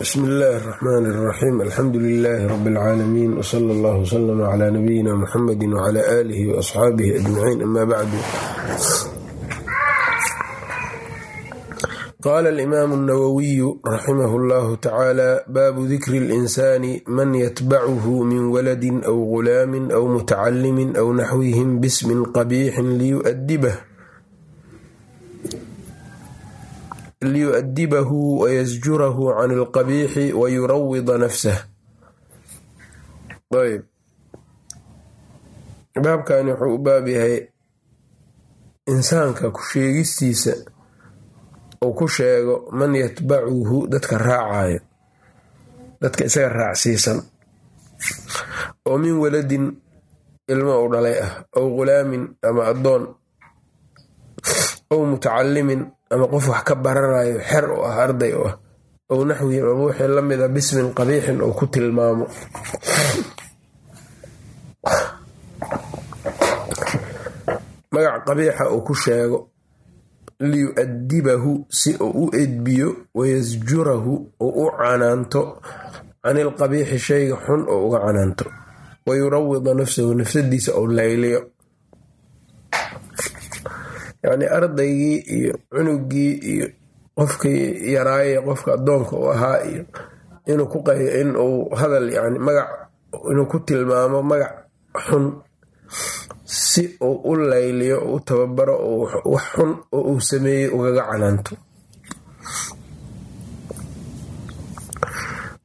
bsmi illaahi raxmaani raxiim alxamdu lilaahi rabi alcaalamiin wsala allahu wslama calaa nabiyina muxamedi wcala aalihi waasxaabihi ajmaciin amaa bacdu qaala alimaamu alnawowiyu raximahu allahu tacaala baabu dikri alinsaani man yatbacuhu min waladin aw gulaamin aw mutacalimin aw naxwihim bismin qabiixin liyu'adibah liyu'adibahu wayasjurahu can alqabiixi wayurawida nafsah. Ayb. Baabkani wuxuu u baab yahay insaanka ku sheegistiisa uu ku sheego man yatbacuhu dadka raacayo dadka isaga raacsiisan. Oo min waladin ilmo u dhalay ah aw ghulaamin ama addoon aw mutacalimin ama qof wax ka baranayo xer u ah arday u ah ow naxwihi ama wixii la mida bismin qabiixin uu ku tilmaamo. Magac qabiixa uu ku sheego liyu'adibahu si uu u edbiyo wayasjurahu uu u canaanto. Can ilqabiixi shayga xun oo uga canaanto. Wayurawida nafsahu nafsadiisa ou layliyo yacni ardaygii iyo cunugii iyo qofkii yaraaye qofka addoonka u ahaa iyo inuu hadal yani magac inuu ku tilmaamo magac xun si uu u layliyo u tababaro wax xun oo uu sameeyey ugaga canaanto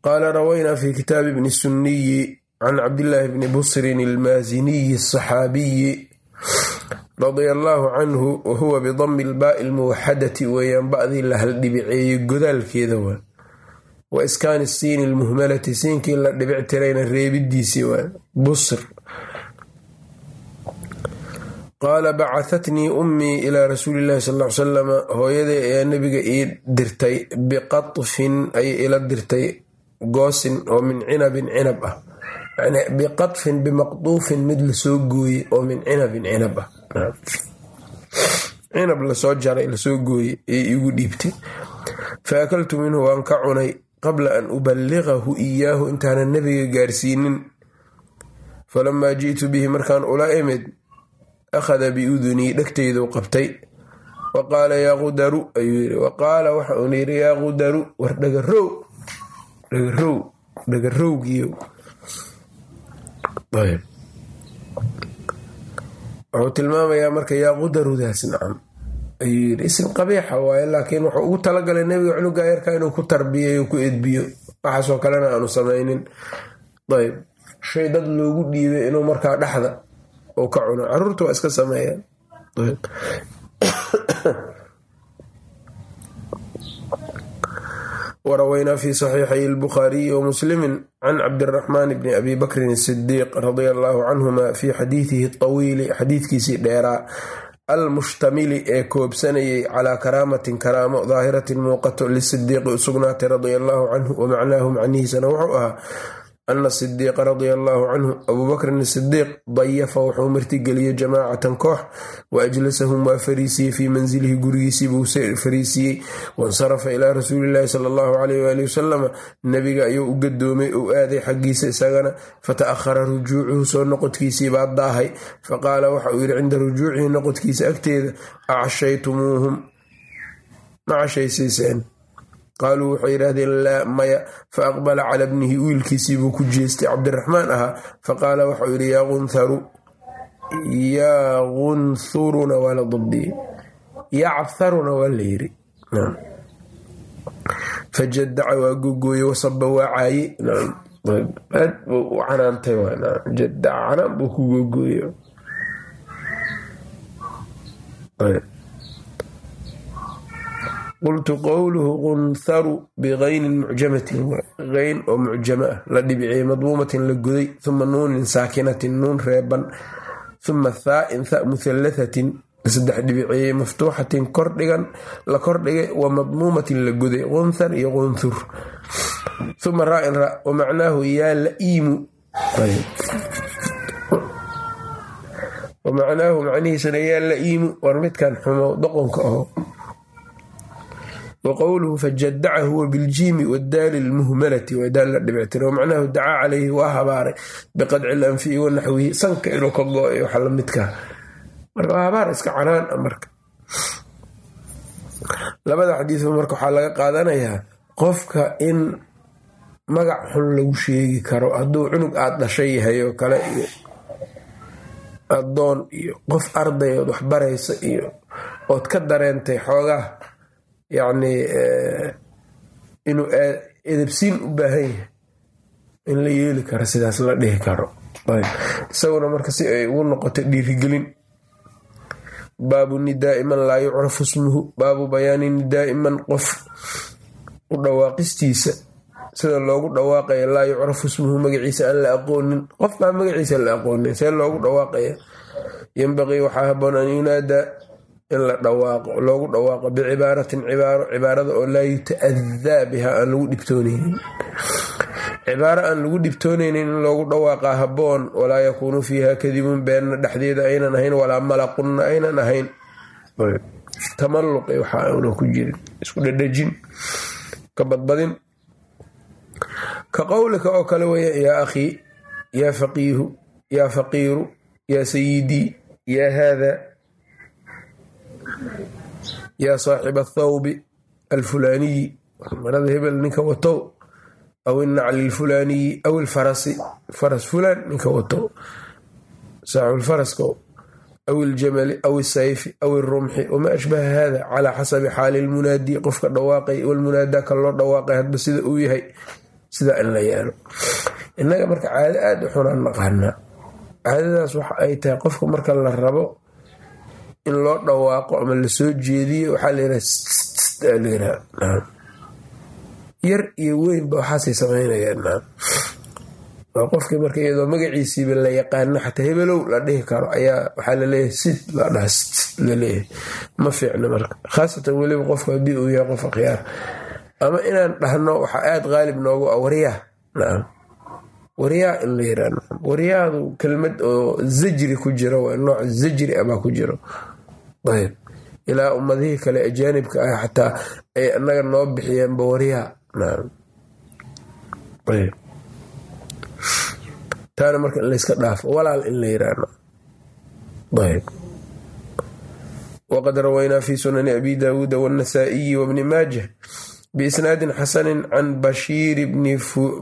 qaala rawaynaa fi kitaabi bni sunniyi can cabdillaahi bni busrin ilmaasiniyi asaxaabiyi radia allaahu canhu wahuwa bidami ilbaai lmuwaxadati weeyaan ba'dii la haldhibiceeyey godaalkeeda waa. Wa iskaani siini lmuhmalati siinkii la dhibic tirayna reebidiisii waa busr. Qaala bacahatnii ummii ilaa rasuuli llahi sal l salama hooyaday ayaa nebiga ii dirtay biqatfin ayay ila dirtay goosin oo min cinabin cinab ah. Biqatfin bimaqduufin mid la soo gooyey oo min cinabin cinab ah cinab la soo jaray la soo gooyey ayay igu dhiibtay. Fa akaltu minhu waan ka cunay qabla an uballiqahu iyaahu intaanan nebiga gaarsiinin. Falamaa ji'tu bihi markaan ula imid akhada biudunii dhegtayduu qabtay. Wa qaala yaa qudaru ayuu yiri wa qaala waxa uuna yiri yaa qudaru war dhagarow dhagarow dhagarowgiyo wuxuu tilmaamayaa marka yaa qudarudaas nacam. Ayuu yiri isim qabiixa waaye laakiin wuxuu ugu talagalay nebiga cunuga yarka inuu ku tarbiyayo ku edbiyo. Waxaasoo kalena aanu samaynin. Ayb shay dad loogu dhiibay inuu markaa dhexda uu ka cuno. Caruurta waa iska sameeyaan warawaynaa fi saxiixay albukhaariyi wa muslimin can cabdiraxmaan bni abi bakrin asidiiq radia allaahu canhuma fi xadiidihi tawiili xadiidkiisii dheeraa almushtamili ee koobsanayay calaa karaamatin karaamo daahiratin muuqato lisidiiqi u sugnaatay radia allaahu canhu wa macnaahu macnihiisana wuxuu ahaa ana sidiiqa radia allaahu canhu abuubakrin sidiiq dayafa wuxuu martigeliyey jamaacatan koox wa ajlasahum waa fariisiyey fii manzilihi gurigiisii buu fariisiyey wansarafa ilaa rasuuliillaahi sala allahu caleyh waali wasalama nebiga ayuu u gadoomay ou aaday xaggiisa isagana fata'ahara rujuucuhu soo noqodkiisii baa daahay faqaala waxa uu yidhi cinda rujuucihi noqodkiisa agteeda acashaytumuuhum ma cashaysiiseen qaaluu waxay yidhaahdeen laa maya. Fa aqbala cala bnihi wiilkiisii buu ku jeestay cabdiraxmaan ahaa faqaala waxauu yidhi yaa kunhuruna waa la dabdiyey yaa cabharuna waa la yiri fajadaca waa gogooye wasaba waa caaye. Aad u canaantay jadaca canaan buu ku gogooye qultu qowluhu qunharu bikaynin mucjamatin keyn oo mucjamo ah la dhibiciyey madmuumatin la goday uma nuunin saakinatin nuun reeban uma thaa'in tha muhallathatin saddex dhibiciyey maftuuxatin kordhigan la kordhigay wa madmuumatin la goday qunthar iyo qunthur uma raa'in ra wa macnaahu yaa la'iimu. War midkan xumo aho wa fajadaca huwa biljiimi wadaali lmuhmalati waa daal la dhibictira wamacnahu dacaa calayhi waa habaaray biqadci lanfi'i wanaxwihi sanka inuu ka go'ay waxa lamidkaa marka waa habaar iska canaan marka labada xadiisba marka waxaa laga qaadanayaa qofka in magac xun lagu sheegi karo hadduu cunug aada dhashay yahay oo kale iyo addoon iyo qof arday ood waxbaraysa iyo ood ka dareentay xoogaa yacni inuu edabsiin u baahan yahay in la yeeli karo sidaas la dhihi karo. Isaguna marka si ay ugu noqoto dhiirigelin. Baabu nidaai man laa yucrafu ismuhu. Baabu bayaani nidaai man qof u dhawaaqistiisa. Sida loogu dhawaaqaya laa yucrafu ismuhu magaciisa aan la aqoonin. Qof baa magaciisa la aqoonin see loogu dhawaaqaya. Yembaqii waxaa haboon an yunaadaa in la dhawaaqo loogu dhawaaqo bicibaaratin cibaaro cibaarada oo laa yuta'adaa biha aan lagu dhibtooneynin cibaaro aan lagu dhibtooneynin in loogu dhawaaqaa haboon walaa yakuunu fiiha kadibun beenna dhexdeeda aynan ahayn walaa malaqunna aynan ahayn. Tamalluqi waxa una ku jirin isku dhadhajin ka badbadin. Ka qowlika oo kale weya yaa akhii yaa faqiihu yaa faqiiru yaa sayidii yaa haada yaa saaxiba athawbi alfulaaniyi. Marada hebel ninka watow aw innacli alfulaaniyi aw ilfarasi faras fulaan ninka watow. Saaxibulfaraska aw iljamali aw isayfi aw irumxi wamaa ashbaha hada calaa xasabi xaali lmunaadi qofka dhawaaqay walmunaadaa ka loo dhawaaqay hadba sida uu yahay sidaa in la yeelo. Innaga marka caado aada u xunaan naqaanaa caadadaas waxa ay tahay qofka marka la rabo in loo dhawaaqo ama la soo jeediyo waxaa layiraha yar iyo weynba waxaasay samaynayaan waa qofkii marka iyadoo magaciisiiba la yaqaano xataa hebelow la dhihi karo ayaa waxaa la leeyahay sid la dhaha la leeyahay ma fiicno marka. Khaasatan weliba qofku haddii uu yahay qof akhyaar ama inaan dhahno waxaa aada qaalib noogu ah waryaa in la nacam waryaadu kelmad oo zajri ku jiro waa nooc zajri abaa ku jiro. Ayb ilaa ummadihii kale ajaanibka ah xataa ay annaga noo bixiyeenba waryaa taana marka in layska dhaafo walaal in la yiraa ayb waqad rawaynaa fi sunani abi daawuuda wاnnasaa'iyi wbni maajah biisnaadin xasani can bashiir bni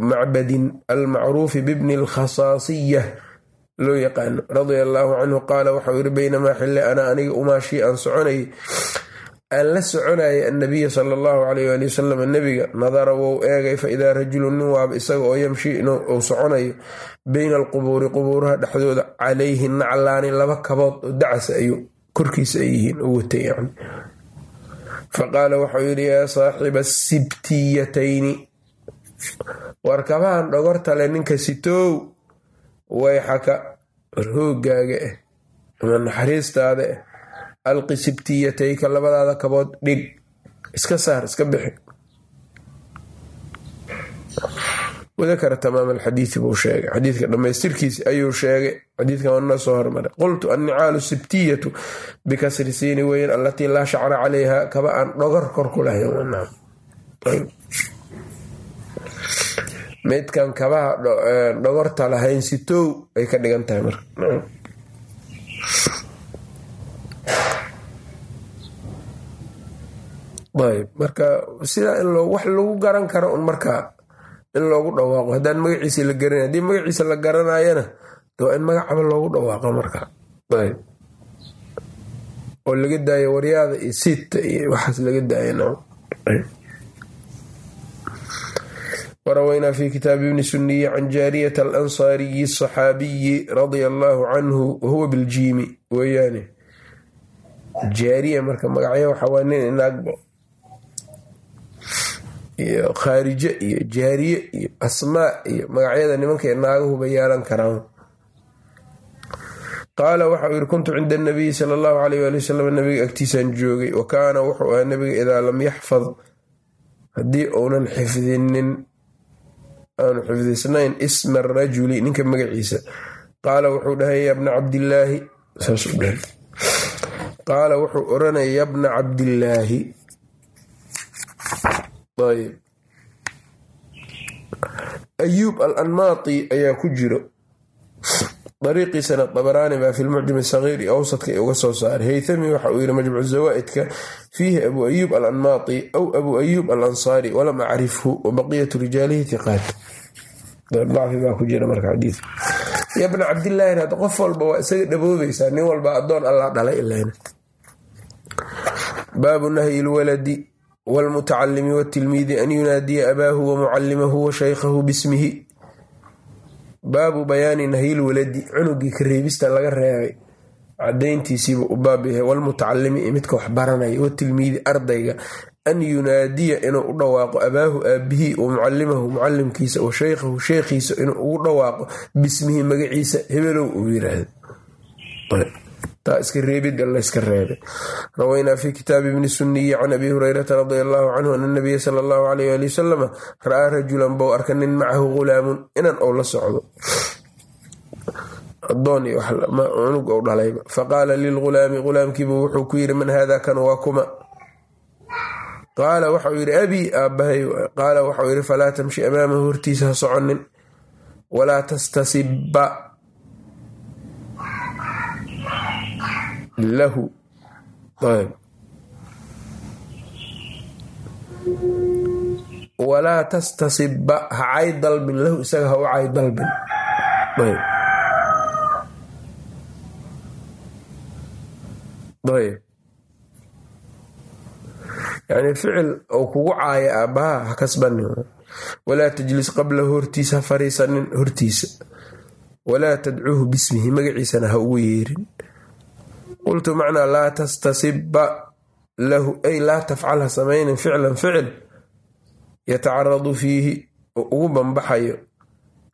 macbadin almacruufi bibni alkhasaasiya loo yaqaano radia allaahu canhu qaala waxau yiri baynamaa xille ana aniga umaashii aan soconayay aan la soconayay annabiya sala allahu alayh ali wasalam nebiga nadara wou eegay fa idaa rajulun nin waaba isaga oo yamshi uu soconayo beyna alqubuuri qubuuraha dhexdooda calayhi naclaani laba kabood oo dacasa ayuu korkiisa ay faqaala waxau yidhi yaa saaxiba sibtiyatayni. War kabahan dhogortale ninka sitow wayxaka war hoogaaga ah ama naxariistaada ah alqi sibtiyatayka labadaada kabood dhig iska saar iska bixi wadakara tamaam alxadiidi buu sheegay. Xadiidka dhammaystirkiisi ayuu sheegay. Xadiidkan waa noo soo hormaray. Qultu annicaalu sibtiyatu bikasri siini weyan allatii laa shacra calayha kaba aan dhogor kor ku lahayn. Meydkan kabaha dhogorta lahayn sitow ay ka dhigan tahay marka. Ayb. Marka sidaa in wax lagu garan karo un markaa in loogu dhawaaqo. Haddaan magaciisa la garanay haddii magaciisa la garanayana waa in magacaba loogu dhawaaqo marka. Oo laga daayo waryaada iyo siidta iyo waxaas laga daaya warawaynaa fi kitaabi ibni suniyi can jaariyata alansaariyi asaxaabiyi radia allaahu canhu wahuwa biljiimi weeyaane jaariya marka magacyo waxaa waa nin inaagbo iyo khaarije iyo jaariye iyo asmaa iyo magacyada nimankay naagahuba yeelan karaan. Qaala waxau yiri kuntu cinda anabiyi sala allahu alayh waali wasalam nabiga agtiisaan joogay wa kaana wuxuu ahaa nabiga idaa lam yaxfad. Haddii uunan xifdinin aanu xifdisnayn isma arajuli ninka magaciisa. Qaala wuxuu dhahay yabna cabdillaahi. Saasuu dhahay. Qaala wuxuu oranaya yabna cabdillaahi ayb ayuub al anmaati ayaa ku jiro dariiqiisana dabaraani baa fi lmucjam sagiir iyo awsadka uga soo saaray haythami waxa uu yihi majmuc zawaaidka fiihi abu ayuub al anmaati aw abu ayuub al ansaari walam acrifhu wabaqiyatu rijaalihi hiqaat baa ku jira marka xadii ya bna cabdilaahin hadda qof walba waa isaga dhaboobaysaa nin walba adoon allah dhalay ilan baabu nahyi lwaladi wlmutacalimi wtilmiidi an yunaadiya abaahu wamucalimahu wa shaykhahu bismihi baabu bayaani nahyil waladi cunugii ka reebista laga reebay cadayntiisiiba u baab yahay walmutacalimi iyo midka wax baranaya watilmiidi ardayga an yunaadiya inuu u dhawaaqo abaahu aabihii wa mucalimahu mucalimkiisa wa shaykhahu sheekhiisa inuu ugu dhawaaqo bismihi magaciisa hebelow uu yiraahdo iska reebida layska reebay rawaynaa fi kitaabi bni suniyi can abi hurayrata radi allahu canhu ana nabiya sala allahu alayh ali wasalama ra'aa rajulan bou arka nin macahu ghulaamun inan ou la socdo. Cunug ou dhalayba faqaala lilghulaami ghulaamkiibu wuxuu ku yidhi man haada kan waa kuma? Qaala waxau yidhi abii aabbahay. Qaala waxau yidhi falaa tamshi amaamahu hortiisa ha soconin. Walaa tastasibba lahu. Walaa tastasibba ha cay dalbin lahu isaga ha u cay dalbin. Ayb. Yani ficil ou kugu caaya aabbaha ha kasbanin walaa tajlis qablahu hortiisa ha fariisanin hortiisa. Walaa tadcuuhu bismihi magaciisana ha ugu yeerin qultu macnaa laa tastasibba lahu ay laa tafcal ha samaynin ficlan ficil yatacaradu fiihi oo ugu banbaxayo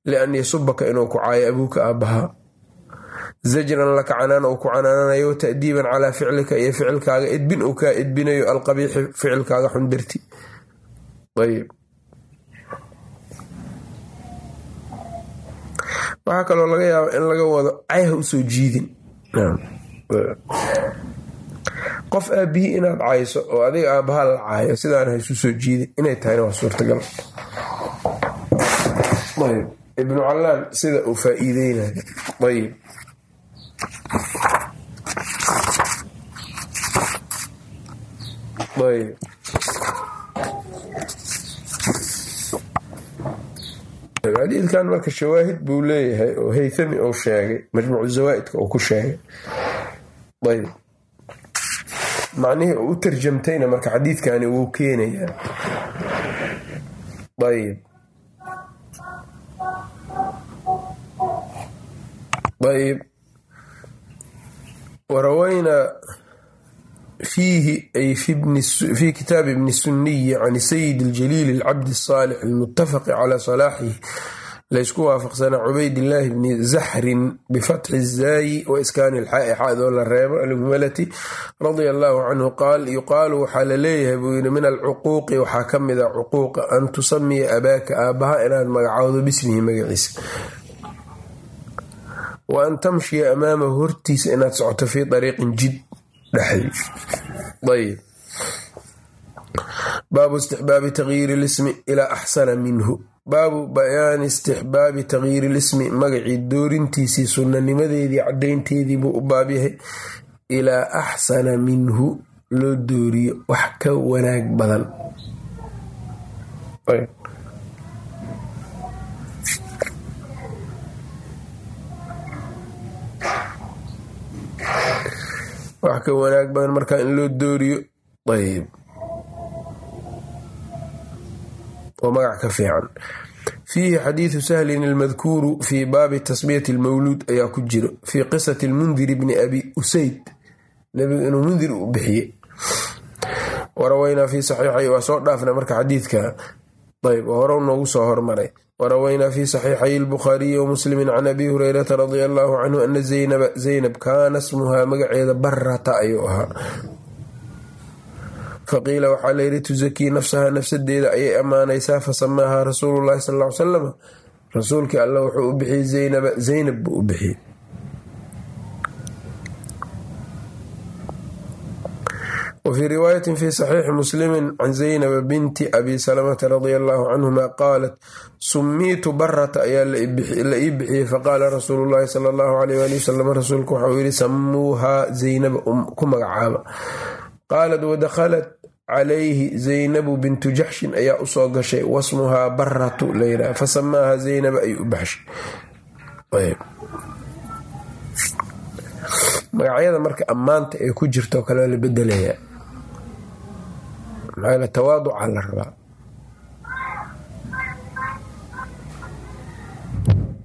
lian yasubaka inuu ku caayo abuuka aabbahaa. Zajran laka canaan uu ku canaananayo ta'diiban calaa ficlika iyo ficilkaaga edbin uu kaa edbinayo alqabiixi ficilkaaga xundirti ayb waxaa kaloo laga yaaba in laga wado cayha u soo jiidin qof aabihii inaad cayso oo adiga aabbaha la caayo sidaan haysu soo jiidin inay tahayna waa suurtagal. Ayb ibnu callaan sida uu faa-iideynayo. Ayb ayb xadiidkan marka shawaahid buu leeyahay oo haythami uu sheegay majmuucu zawaaidka uu ku sheegay macnihii uu u tarjamtayna marka xadiidkani wuu keenayaa ayb ayb warawaynaa fiihi ay fi kitaabi ibni suniyi can sayid اljaliil اlcabdi الصaalix اlmutafaqi calى salaaxihi laysku waafaqsanaa cubaydillaahi bni zaxrin bifatxi الzaayi wa iskaani ilxaa'i xaadoo la reebo alhumalati radia allahu canhu qaal yuqaalu waxaa la leeyahay buu yidhi min alcuquuqi waxaa ka mid a cuquuqa an tusamiya abaaka aabbaha inaad magacowdo bismihi magaciisa. Wa an tamshiya amaamahu hortiisa inaad socoto fii dariiqin jid dhexdii ayb baabu istixbaabi tagyiiri lismi ilaa axsana minhu baabu bayaani istixbaabi tagyiiri lismi magacii doorintiisii sunnanimadeedii caddaynteedii buu u baab yahay. Ilaa axsana minhu loo dooriyo wax ka wanaag badan. Wax ka wanaag badan markaa in loo dooriyo. Ayb oo magac ka fiican. Fiihi xadiidu sahlin almadkuuru fii baabi tasmiyati almawluud ayaa ku jiro fii qisati lmundiri bni abi usayd. Nebigu inuu mundir u bixiyey. Warawaynaa fi saxiixay waa soo dhaafna marka xadiidka. Ayb hore noogu soo hormaray. Warawaynaa fi saxiixay albukhaariyi wa muslimi can abi hureyrata radia allahu canhu ana zaynaba zaynab kaana smuhaa magaceeda barata ayuu ahaa faqiila waxaa layidhi tusakii nafsaha nafsadeeda ayay ammaanaysaa fasamaahaa rasuulu llahi sal salam rasuulkii alla wuxuu u bixiyey zaynaba zaynab buu u bixiyey. Wfii riwaayatin fi saxiixi muslimin can zaynaba binti abi salamata radia allahu canhuma qaalat sumiitu barata ayaa la ii bixiyey faqaala rasuulu llahi sala allahu alayh wali wasalam rasuulku waxa uu yihi samuuhaa zaynaba ku magacaaba qaalat wadakhalat calayhi zaynabu bintu jaxshin ayaa u soo gashay wasmuhaa baratu layidhaha fasamaaha zaynaba ay u baxshay. Magacyada marka ammaanta ee ku jirto kale la bedelayaa maxaa tawaaduca la rabaa?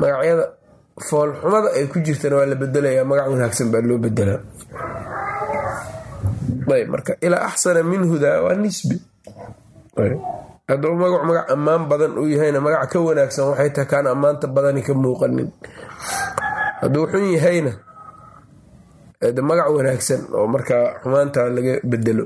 Magacyada foolxumada ay ku jirtana waa la bedelayaa magac wanaagsan baa loo bedelaa marka ilaa axsana minhuda waa nisbi. Hadduu magac magac ammaan badan uu yahayna magac ka wanaagsan waxay tahay kaan ammaanta badani ka muuqanin. Hadduu xun yahayna magac wanaagsan oo markaa xumaanta laga bedelo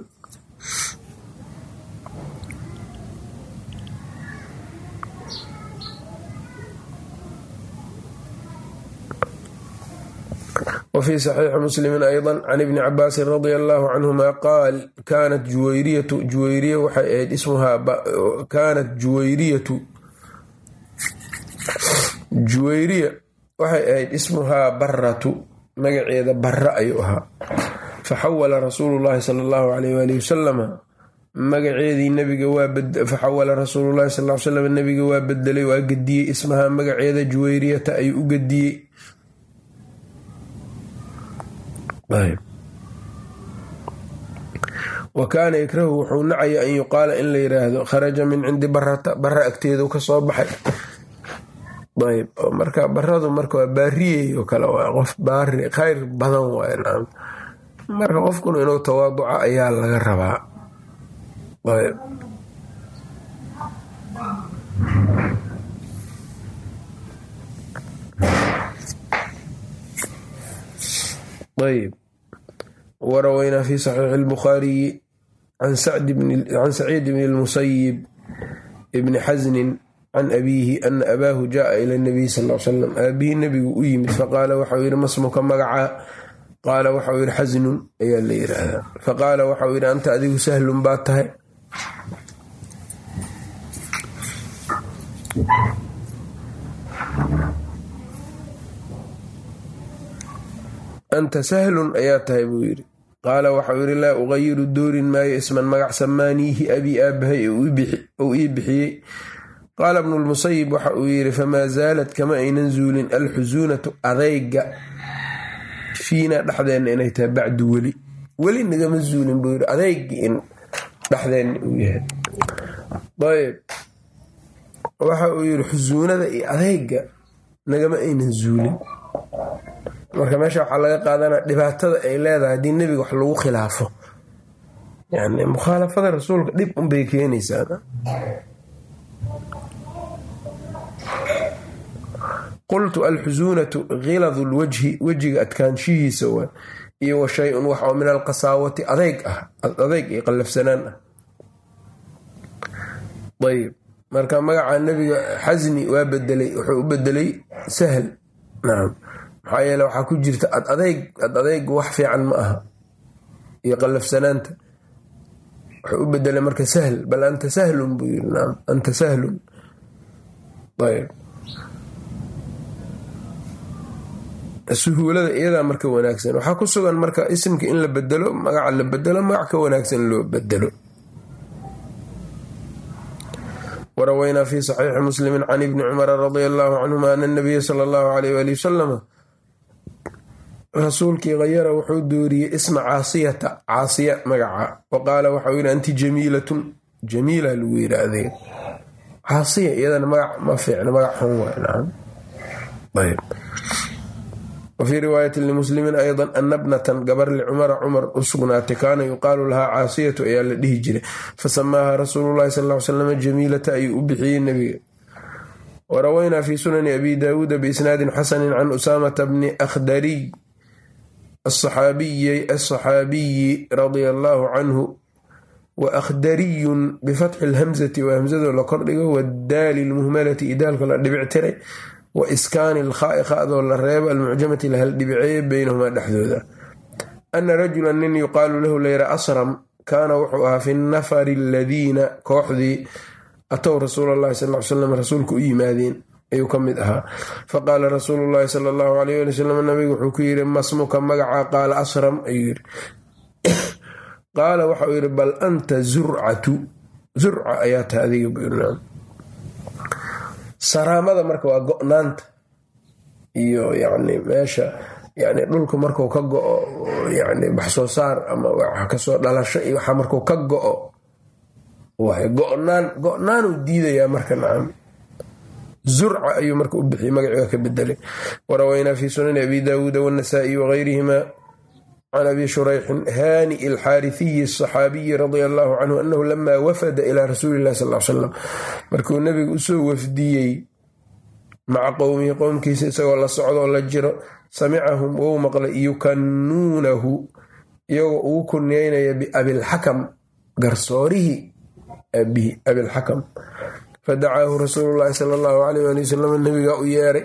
wfii saxiixi muslimi ayضa can ibni cabaasin radia allahu canhuma qaal kaanat juwayriyatu juwayriya waxay ahayd ismuhaa kaanat juwayriyatu juwayriya waxay ahayd ismuhaa baratu magaceeda bara ayuu ahaa. Faxawala rasuulu llahi sal allahu alayh waalih wasalama magaceedii nabigafaxawala rasuululahi sal slam nabiga waa bedelay waa gediyey ismahaa magaceeda juwayriyata ayuu u gediyey wa kaana yakrahu wuxuu nacaya an yuqaala in la yiraahdo kharaja min cindi barata bara agteedu ka soo baxay. Ayb. Marka baradu marka waa baariyey oo kale waa qof baari khayr badan waay marka qofkuna inuu tawaaduca ayaa laga rabaa. Ayb ayb warawaynaa fi saxiixi اlbukhaariyi can saciid bn اlmusayib bni xasnin can abiihi ana abaahu jaءa ila اnabiy sal l salam aabihii nebigu u yimid faqaala waxau yihi masmuka magacaa qaala waxau yihi xasnun ayaa la yiraahdaa faqaala waxau yihi anta adigu sahlun baa tahay Anta sahlun ayaa tahay buu yidhi qaala waxau yidhi laa uqayiru doorin maayo isman magac samaaniihi abii aabahay ou ii bixiyey qaala bnu lmusayib waxa uu yidhi famaa zaalad kama aynan zuulin alxusuunatu adayga fiina dhexdeenna inay tahay bacdu weli weli nagama zuulin buu yidhi adaygi in dhexdeenna uu yahay ayb waxa uu yidhi xusuunada iyo adayga nagama aynan zuulin marka meesha waxaa laga qaadanaa dhibaatada ay leedahay haddii nebiga wax lagu khilaafo. Yani mukhaalafada rasuulka dhib unbay keenaysaa. Qultu alxusuunatu khiladu lwajhi wejiga adkaanshihiisa waa iyo wa shay-un wax oo min alqasaawati adeyg ah adeyg iyo qallafsanaan ah. Ayb marka magaca nebiga xasni waa bedelay wuxuu u bedelay sahl. Nacam maxaa yeele waxaa ku jirta ad adeyg ad adeygu wax fiican ma aha. Iyo qallafsanaanta. Wuxuu u bedelay marka sahl bal anta sahlun buu yiri naam anta sahlun. Ayb. Suhuulada iyadaa marka wanaagsan. Waxaa ku sugan marka isimka in la bedelo magaca la bedelo magac ka wanaagsan loo bedelo warawaynaa fi saxiixi muslimi can ibni cumara radia allahu canhuma ana nabiya sala allahu alayh wali wasalama rasuulkii khayara wuxuu dooriyey isma caasiyata caasiya magaca. Wa qaala waxau yidhi anti jamiilatun. Jamiila lagu yidhi adeeg caasiya iyadana magac ma fiicna magac xun waayb wafii riwaayati limuslimin ayda ana bnatan gabar licumara cumar u sugnaatay kaana yuqaalu lahaa caasiyatu ayaa la dhihi jiray. Fasamaaha rasuululahi sal l salam jamiilata ayuu u bixiyey nebiga. Warawaynaa fi sunani abi daawuuda biisnaadin xasanin can usaamata bni akhdariy asaxaabiyi radia allaahu canhu wa akhdariyun bifatxi lhamzati waa hamzadoo la kordhigo wadaali lmuhmalati idaalka la dhibic tiray wa iskaani lkhaai khadoo la reebo almucjamati lahal dhibiceeye beynahumaa dhexdooda ana rajulan nin yuqaalu lahu layra asram kaana wuxuu ahaa fi nafari aladiina kooxdii atow rasuul llahi sal slam rasuulka u yimaadeen ayuu ka mid ahaa. Faqaala rasuulu llahi sala allahu alayh ali wasalam nabigu wuxuu ku yidhi masmuka magacaa qaala asram ayuu yidhi. Qaala waxa uu yidhi bal anta zurcatu. Zurca ayaa tahay adiga saraamada marka waa go-naanta iyo yani meesha yani dhulka marku ka go-o yani wax soo saar ama wax ka soo dhalasho iyo waxa markuu ka go-o go-naan go-naanuu diidayaa marka nacam zurca ayuu marka u bixiyey magaciga ka bedelay. Warawaynaa fi sunani abi daawuuda wanasaa-i wagayrihima can abi shurayxin hani alxaarifiyi asaxaabiyi radia allahu canhu anahu lama wafada ilaa rasuuli illahi sal salam markuu nebiga u soo wafdiyey maca qowmihi qowmkiisa isagoo la socdoo la jiro samicahum wou maqlay yukannuunahu iyagoo ugu kunyeynaya biabilxakam garsoorihii aabihi abilxakam fadacaahu rasuulu llaahi sala allahu alayh ali wasalam nabigaa u yeeray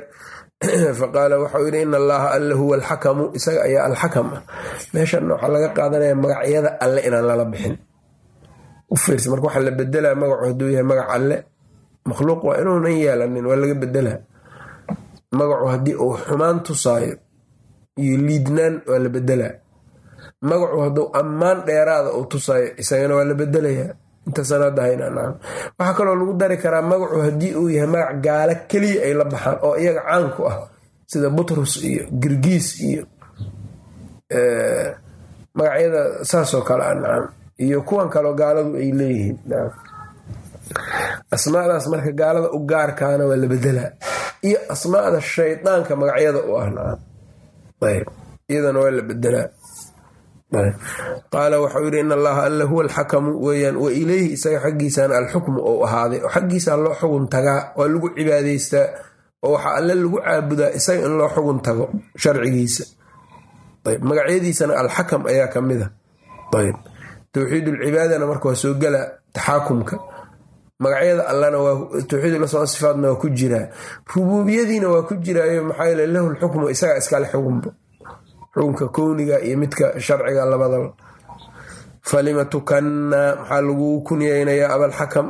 faqaala waxau yidhi ina allaha alla huwa alxakamu isaga ayaa alxakam ah meeshan waxaa laga qaadanaya magacyada alle inaan lala bixin u fiirsa marka waxaa la bedelaa magacu hadduu yahay magac alle makhluuq waa inuunan yeelanin waa laga bedelaa magacu haddii uu xumaan tusaayo iyo liidnaan waa la bedelaa magacu hadduu ammaan dheeraada uu tusaayo isagana waa la bedelayaa waxaa kaloo lagu dari karaa magacu haddii uu yahay magac gaalo keliya ay la baxaan oo iyaga caanku ah sida butrus iyo girgiis iyo magacyada saasoo kale a iyo kuwan kaleo gaaladu ay leeyihiin. Asmaadaas marka gaalada u gaarkaana waa la bedelaa iyo asmaada shaydaanka magacyada u ah iyadana waa la bedelaa qaala waxau yidhi in allaha alla huwa alxakamu weyaan wa ileyhi isaga xaggiisana alxukmu ou ahaaday. Oo xaggiisa loo xugun tagaa waa lagu cibaadaystaa oo waxaa alle lagu caabudaa isaga in loo xugun tago sharcigiisa. Magacyadiisana alxakam ayaa ka mid a ayb. Towxiidulcibaadana marka waa soo gala taxaakumka. Magacyada allana towxiidlasmaa sifaadna waa ku jiraa. Rubuubiyadiina waa ku jiraayo maxaa yeele lahu lxukmu isaga iskale xugunba xukunka kowniga iyo midka sharciga labadaba falima tukannaa maxaa lagu kunyeynayaa abalxakam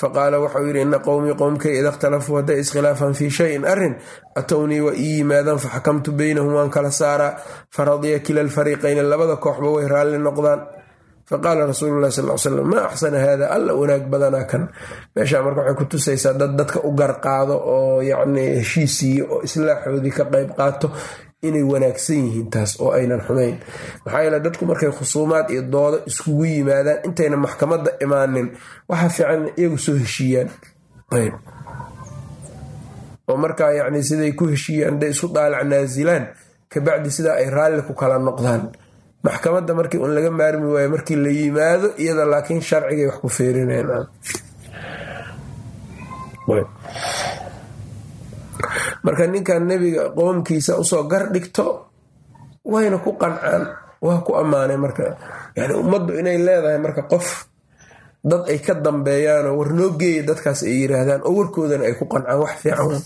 faqaala waxau yidhi ina qowmii qowmkay ida ikhtalafuu hadday iskhilaafan fii shayin arrin atownii waa ii yimaadaan faxakamtu beynahum waan kala saaraa faradiya kila alfariiqayni labada kooxba way raalli noqdaan. Faqaala rasuulu llahi sal slam maa axsana haada alla wanaag badanaa kan. Meeshaa marka waxay ku tusaysaa dad dadka u garqaado oo yacni heshiisiiyo oo islaaxoodii ka qayb qaato inay wanaagsan yihiin taas oo aynan xumayn maxaa yeele dadku markay khusuumaad iyo doodo iskugu yimaadaan intayna maxkamadda imaanin waxaa fiican iyagu soo heshiiyaan. Oo markaa yacni siday ku heshiiyaan hadday isku daalac naasilaan kabacdi sidaa ay raalli ku kala noqdaan. Maxkamadda markii un laga maarmi waayo markii la yimaado iyada laakiin sharcigay wax ku feerineen marka ninkan nebiga qoomkiisa u soo gar dhigto wayna ku qancaan waa ku ammaanay marka. Yani ummaddu inay leedahay marka qof dad ay ka dambeeyaanoo war geeya dadkaas ay yiraahdaan oo warkoodana ay ku qancaan wax fiican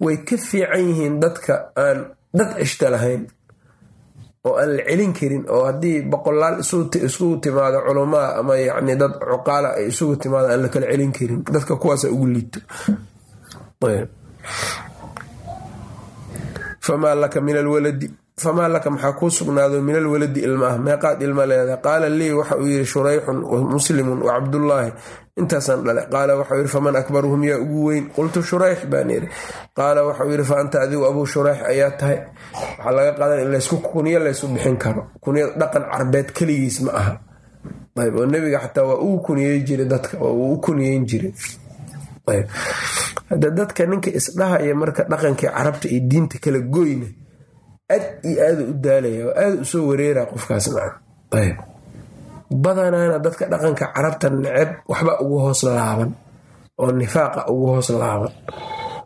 way. Ka fiican yihiin dadka aan dad cishta lahayn oo aan la celin karin oo haddii boqolaal isugu timaado culamaa ama yacni dad cuqaala ay isugu timaado aan la kala celin karin dadka kuwaasa ugu liito famaa laka min alwaladi famaa laka maxaa kuu sugnaado min alwaladi ilma meeqaad ilma leedahay qaala lii waxa uu yidhi shurayxun wa muslimun wa cabdullaahi intaasaan dhale qaala waxau yidhi faman akbaruhum yaa ugu weyn qultu shurayx baan yidhi qaala waxau yidhi fa anta adigu abuu shurayx ayaa tahay waxaa laga qaadan in laysku kunyo laysu bixin karo kunyada dhaqan carbeed keligiis ma aha oo nebiga xataa waa uu kuniyey jiray dadka waa uu u kuniyeyn hadda dadka ninka isdhahaya marka dhaqankii carabta iyo diinta kala goyna aad iyo aada u daalaya oo aada u soo wareera qofkaas badanaana dadka dhaqanka carabta neceb waxba ugu hoos laaban oo nifaaqa ugu hoos laaban.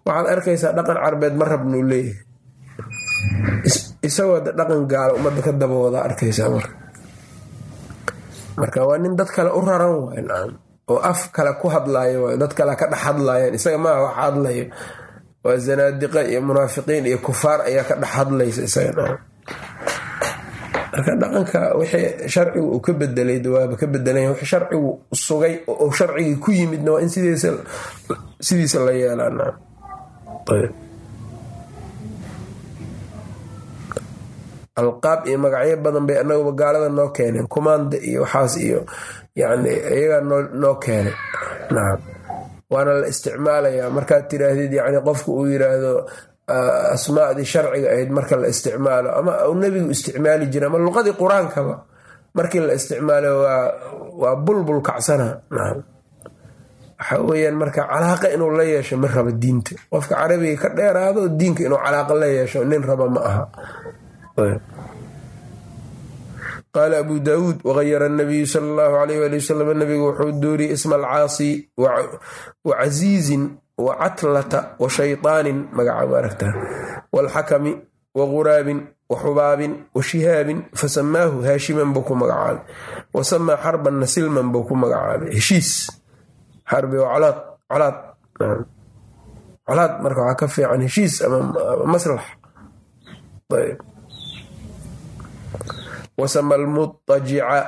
Waxaad arkaysaa dhaqan carbeed ma rabnuu leeyahay isagoo de dhaqan gaala ummadda ka dabooda arkaysaa marka. Marka waa nin dad kale u raran oo af kale ku hadlaayo waay dad kale ka dhex hadlaayaan isaga maaha wax hadlayo. Waa zanaadiqa iyo munaafiqiin iyo kufaar ayaa ka dhex hadlaysa isaga. Marka dhaqanka wixii sharcigu uu ka bedelay waaba ka bedelanya wix sharcigu sugay oo sharcigii ku yimidna waa in sidiisa la yeelaa alqaab iyo magacyo badan bay anagaba gaalada noo keeneen kumaanda iyo waxaas iyo yani iyagaa noo keenay. Nacam waana la isticmaalayaa markaad tiraahdid yani qofku uu yiraahdo asmaadii sharciga ahayd marka la isticmaalo. Ama uu nebigu isticmaali jira ama luqadii qur'aankaba markii la isticmaalo waa bulbul kacsana. Nacam waxa weyaan marka calaaqa inuu la yeesho ma raba diinta. Qofka carabiga ka dheeraado diinka inuu calaaqa la yeesho nin raba ma aha qaala abu daawuud wagayara nabiyu sala allahu alayh wali wasalam nabigu wuxuu dooriyey isma alcaasi wa casiizin wa catlata wa shayطaanin magaca maaragtaa waalxakami wa guraabin wa xubaabin wa shihaabin fasamaahu haashiman buu ku magacaabay wa xarbanna silman buu ku magacaabay heshiis. Xarbi waa colaad colaad. Marka waxaa ka fiican heshiis ama maslax wasama almutajica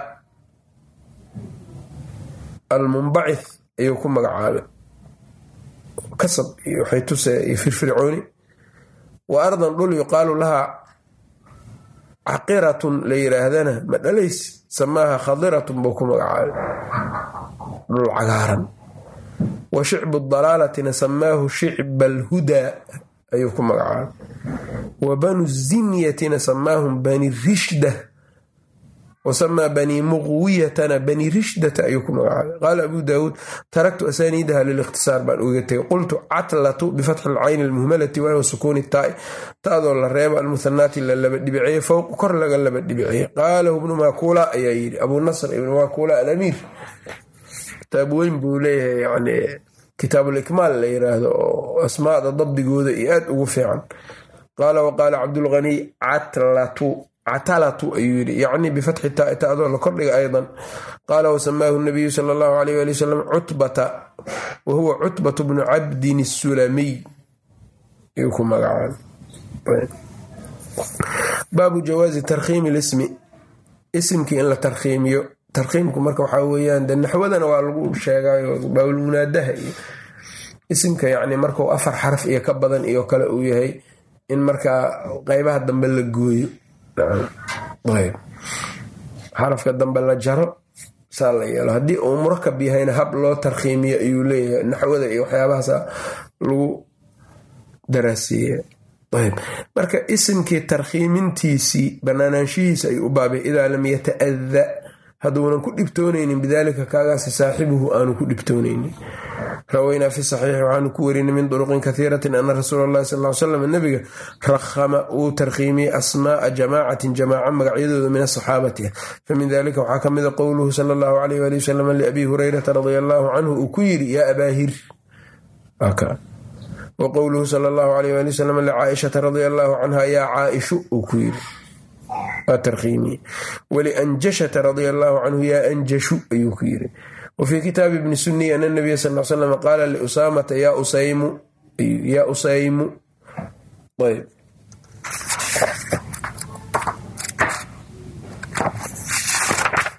almunbacith ayuu ku magacaabay. Kasab iyo waxay tusee iyo firfircooni. Wa ardan dhul yuqaalu lahaa caqiratun la yiraahdana ma dhalays samaaha khadiratun buu ku magacaabay. Dhul cagaaran. Wa shicbu dalaalatina samaahu shicba alhudaa ayuu ku magacaabay. Wa banu zimyatina samaahum bani rishda wasamaa bani muqwiyatana bani rishdata ayuu ku magacaabay qaala abu daawuud taraktu asaaniidaha lilikhtisaar baan uga tegay qultu catlatu bifatxi alcayni almuhmalati wa sukuuni taai taadoo la reebo almuhanaati la laba dhibiciye fowq kor laga laba dhibiciye qaalahu ibnu makuula ayaa yidhi abuu nasr ibnu makuula alamiir kitaab weyn buu leeyahay yani kitaabulikmaal la yiraahdo oo asmaada dabdigooda iyo aad ugu fiican qaala waqaala cabdulghaniy catlatu catalatu ayuu yidhi yacni bifatxi taai taadoo la kordhiga aydan qaala wasamaahu nabiyu sala allahu alayh wali wasalam cutbata wa huwa cutbatu bnu cabdin asulamiy ayuu ku magacaabay jawaazi tarkhiimi lismi isimkii in la tarkhiimiyo tarkhiimku marka waxaa weeyaan de naxwadana waa lagu sheegayo baabulmunaadaha iyo isimka yacni markuu afar xaraf iyo ka badan iyo kale uu yahay in markaa qeybaha dambe la gooyo xarafka dambe la jaro saa la yeelo. Haddii uu murakab yahayna hab loo tarkhiimiyo ayuu leeyahay. Naxwada iyo waxyaabahaasa lagu daraasiiye marka isimkii tarkhiimintiisii banaanaanshihiisa ay u baabay. Idaa lam yata'ada hadduunan ku dhibtoonaynin bidaalika kaagaasi saaxibuhu aanu ku dhibtoonaynin rawaynaa fi saxiixi waxaanu ku werinay min duruqin kathiiratin ana rasuula allahi sal ly slam nabiga rakhama uu tarkhiimiyey asmaaa jamaacatin jamaaca magacyadooda min asaxaabati famin dalika waxaa ka mida qowluhu sala allahu alayh wali wasalam liabii hurayrata radia allaahu canhu uu ku yidhi yaa abaahir wa qowluhu sala allahu alayh wali wasalam licaaishata radia allaahu canha yaa caaishu uu ku yidhi. Waa tarkhiimiye walianjashata radia allaahu canhu yaa anjashu ayuu ku yidhi wfii kitaabi bni suniy ana nabiya sal l slam qaala liusaamata yaa usaymu yaa usaymu. Ayb.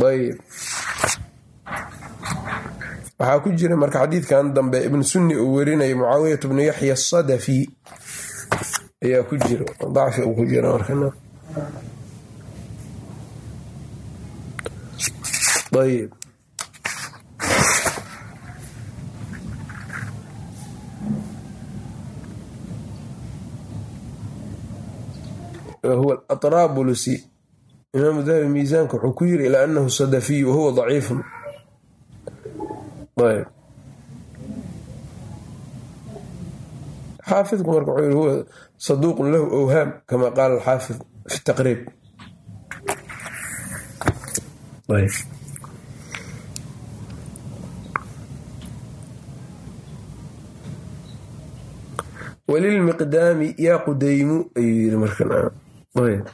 Ayb. Waxaa ku jira marka xadiidkan dambe ibnu sunni uu werinayo mucaawiyat bnu yaxya asadafi ayaa ku jira. Dacfi uu ku jira marka huwa aطraabulusi imaamu dahabi miisaanka wuxuu ku yiri ilaa anahu sadafiyu wahuwa daciifun. Xaafidku marka wuxuu yiri huwa saduuqun lahu awhaam kama qaala alxaafid fi taqriib. Walilmiqdaami yaa qudaymu ayuu yiri marka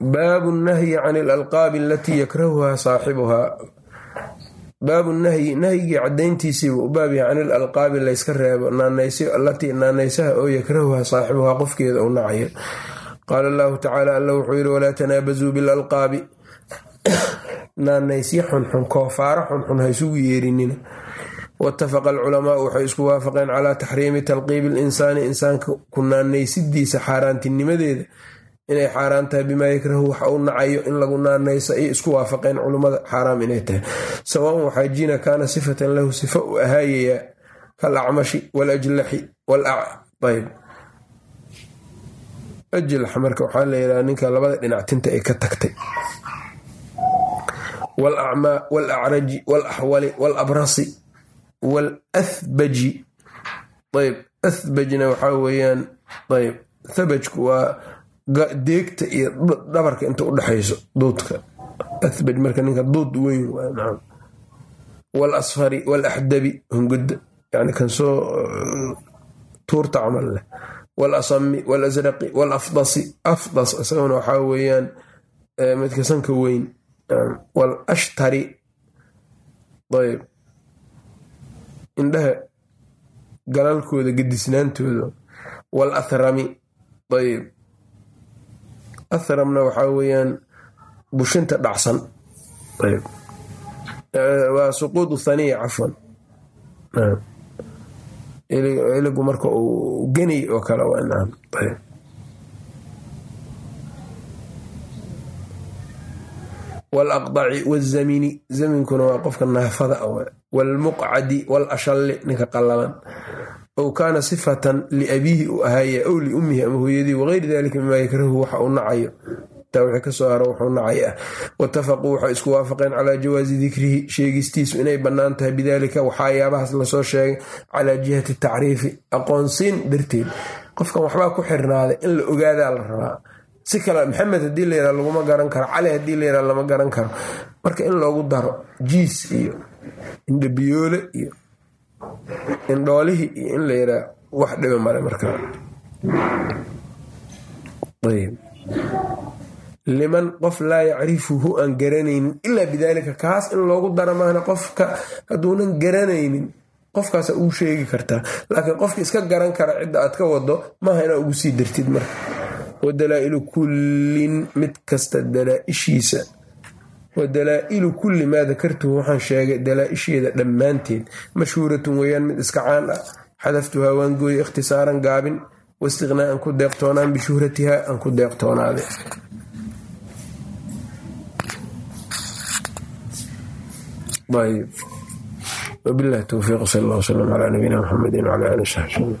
baabu nahyi can alalqaabi alatii yakrahuha saaxibuhaa baabu nahyi nahyigii cadayntiisiiba u baab yahay can il alqaabi layska reebo naanaysyo allatii naanaysaha oo yakrahuha saaxibuhaa qofkeeda uu nacayo. Qaala allahu tacaala alla wuxuu yidhi walaa tanaabasuu bilalqaabi. Naanaysyo xunxun koofaaro xunxun ha isugu yeerinina waitafaqa alculamaau waxay isku waafaqeen calaa taxriimi talqiibi alinsaani insaanka ku naanaysidiisa xaaraantinimadeeda inay xaaraan tahay bimaa yakrahu waxa uu nacayo in lagu naanaysa ay isku waafaqeen culummada xaaraam inay tahay sawaan waxaa jiina kaana sifatan lahu sifa u ahaayayaa kal acmashi walajlaxi ajlax marka waxaa layidhaha ninka labada dhinac tinta ay ka tagtay walacmaa walacraji walaxwali walabrasi walathbaji ayb athbajna waxaa weeyaan ayb thabajku waa deegta iyo dhabarka inta u dhexayso duudka. Athbaj marka ninka duud weyn walasfari walaxdabi hunguda yani kan soo tuurta camal leh. Walasami walasraqi walafdasi afdas isaguna waxaa weeyaan midka sanka weyn walashtari ayb indhaha galalkooda gedisnaantooda. Walathrami ayb athramna waxaa weeyaan bushinta dhacsan. Waa suquud thaniya cafwan. Iligu marka uu geniy oo kale waa naam. Walaqdaci wazamini zaminkuna waa qofka naafada waalmuqcadi waalashalli ninka qallalan ow kaana sifatan liabiihi u ahaaya ow liummihi ama hooyadii wagayri dalika mimaa yakrahu waxa uu nacayo watafaquu waxay isku waafaqeen calaa jawaazi dikrihi sheegistiisu inay bannaan tahay bidaalika waxayaabahaas la soo sheegay calaa jihati tacriifi aqoonsiin darteed qofkan waxbaa ku xirnaaday in la ogaadaa la rabaa si kale maxamed haddii layraa laguma garan karo cali haddii layraa lama garan karo marka in loogu daro jiis iyo indhabiyoole iyo indhoolihii iyo in layraa wax dhiba male markaa liman qof laa yacrifuhu aan garanaynin ilaa bidaalika kaas in loogu dara maahna qofka hadduunan garanaynin qofkaasa uu sheegi kartaa laakiin qofka iska garan kara cidda aad ka wado maaha inaa ugu sii dartid marka. Wa dalaa'ilu kullin mid kasta dalaaishiisa wa dalaa'ilu kulli maa dakartuhu waxaan sheegay dalaa-isheeda dhammaanteed mashhuuratun weeyaan mid iska caan ah xadaftuhaa waan gooye ikhtisaaran gaabin waistiqnaa'an ku deeqtoonaan bishuhratihaa aan ku deeqtoonaaday وبالله التوفيق صلى الله وسلم على نبينا محمد وعلى اله وصحبه